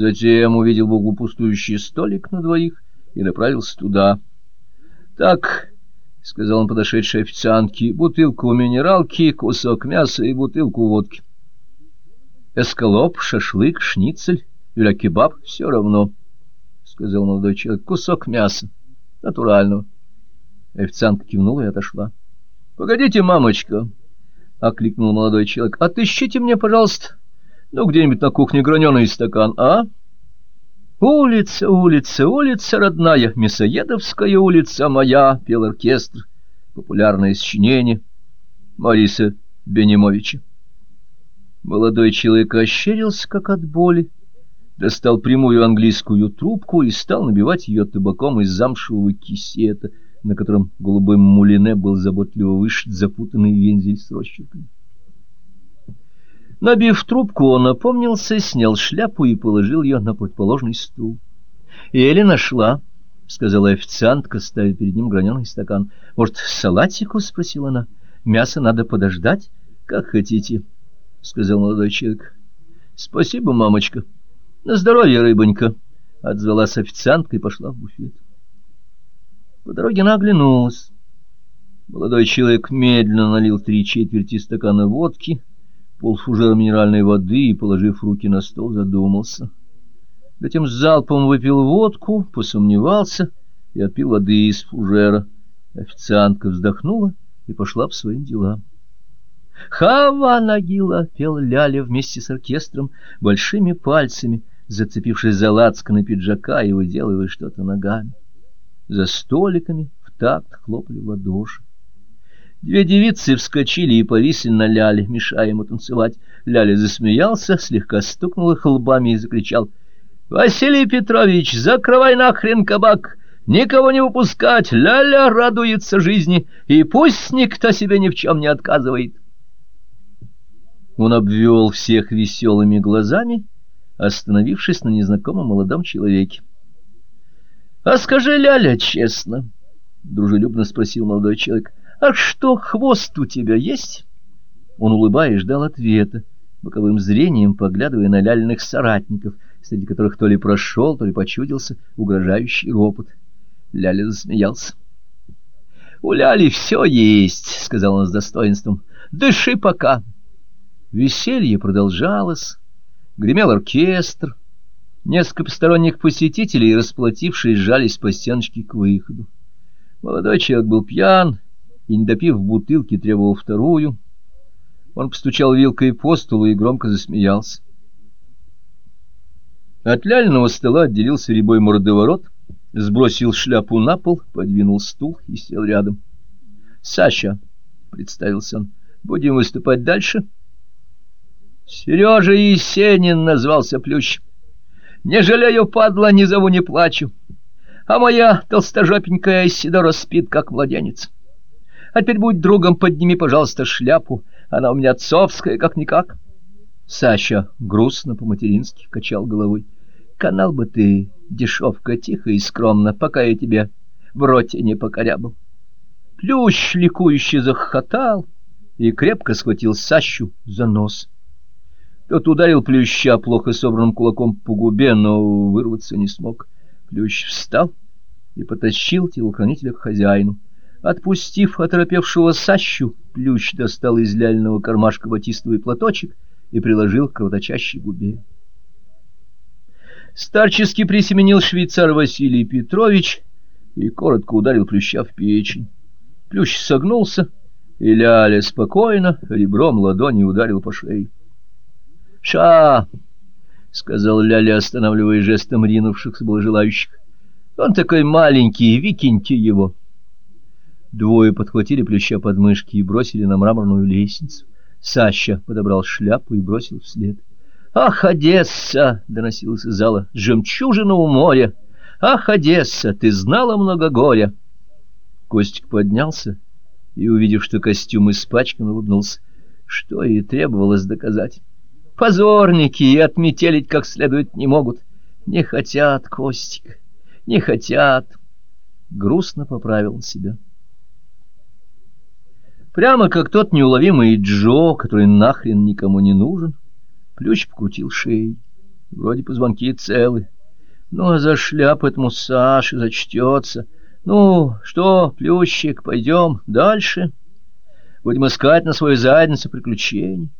Затем увидел в углу пустующий столик на двоих и направился туда. — Так, — сказал он подошедшей официантке, — бутылку минералки, кусок мяса и бутылку водки. Эскалоп, шашлык, шницель или кебаб — все равно, — сказал молодой человек, — кусок мяса, натурального. Официантка кивнула и отошла. — Погодите, мамочка, — окликнул молодой человек, — отыщите мне, пожалуйста, ну, где-нибудь на кухне граненый стакан, а? Улица, улица, улица родная, Мясоедовская улица моя, пел оркестр. Популярное сочинение Мариса Бенимовича. Молодой человек ощерился, как от боли, достал прямую английскую трубку и стал набивать ее табаком из замшевого кисета, на котором голубым мулине был заботливо вышит запутанный вензель с росчерками. Набив трубку, он опомнился, снял шляпу и положил ее на противоположный стул. — Еле нашла, — сказала официантка, ставя перед ним граненый стакан. — Может, салатику? — спросила она. — Мясо надо подождать? — Как хотите, — сказал молодой человек. — Спасибо, мамочка. — На здоровье, рыбонька, — отзвалась официантка и пошла в буфет. По дороге она оглянулась. Молодой человек медленно налил три четверти стакана водки — полфужера минеральной воды и, положив руки на стол, задумался. Затем с залпом выпил водку, посомневался и отпил воды из фужера. Официантка вздохнула и пошла по своим делам. «Хава Нагила!» — пел Ляля вместе с оркестром, большими пальцами, зацепившись за лацканы пиджака и выделывая что-то ногами. За столиками в такт хлопали в ладоши. Две девицы вскочили и повисли на Ляле, мешая ему танцевать. Ляля засмеялся, слегка стукнул их лбами и закричал. — Василий Петрович, закрывай нахрен кабак! Никого не выпускать! Ляля радуется жизни, и пусть никто себе ни в чем не отказывает. Он обвел всех веселыми глазами, остановившись на незнакомом молодом человеке. — А скажи, Ляля, честно, — дружелюбно спросил молодой человек, — «А что, хвост у тебя есть?» Он, улыбаясь, ждал ответа, боковым зрением поглядывая на ляльных соратников, среди которых то ли прошел, то ли почудился угрожающий ропот. Ляля засмеялся. «У Ляли все есть», — сказал он с достоинством. «Дыши пока». Веселье продолжалось, гремел оркестр. Несколько посторонних посетителей, расплатившись, сжались по стеночке к выходу. Молодой человек был пьян, и, не допив бутылки, требовал вторую. Он постучал вилкой по столу и громко засмеялся. От ляльного стола отделился рябой мордоворот, сбросил шляпу на пол, подвинул стул и сел рядом. — Саша, — представился он, — будем выступать дальше? — Сережа Есенин назвался Плющ. Не жалею, падла, не зову, не плачу. А моя толстожопенькая Сидора спит, как младенец. — а теперь будь другом, подними, пожалуйста, шляпу. Она у меня отцовская, как-никак. Саша грустно по-матерински качал головой. Канал бы ты, дешевка, тихо и скромно, пока я тебе в роте не покорябал. Плющ ликующе захохотал и крепко схватил Сащу за нос. Тот ударил Плюща плохо собранным кулаком по губе, но вырваться не смог. Плющ встал и потащил телохранителя к хозяину. Отпустив оторопевшего Сащу, Плющ достал из ляльного кармашка батистовый платочек и приложил к кровоточащей губе. Старчески присеменил швейцар Василий Петрович и коротко ударил Плюща в печень. Плющ согнулся, и Ляля спокойно ребром ладони ударил по шее. — Ша! — сказал Ляля, останавливая жестом ринувшихся было желающих. — Он такой маленький, викиньте его! — Двое подхватили плюща под мышки и бросили на мраморную лестницу. Саща подобрал шляпу и бросил вслед. «Ах, Одесса!» — доносилось из зала. «Жемчужина у моря! Ах, Одесса! Ты знала много горя!» Костик поднялся и, увидев, что костюм испачкан, улыбнулся. Что и требовалось доказать. Позорники и отметелить как следует не могут. Не хотят, Костик, не хотят. Грустно поправил себя. Прямо как тот неуловимый Джо, который нахрен никому не нужен, Плющ покрутил шеей. Вроде позвонки целы. Ну, а за шляпу этому Саше зачтется. Ну, что, Плющик, пойдем дальше? Будем искать на свою задницу приключений.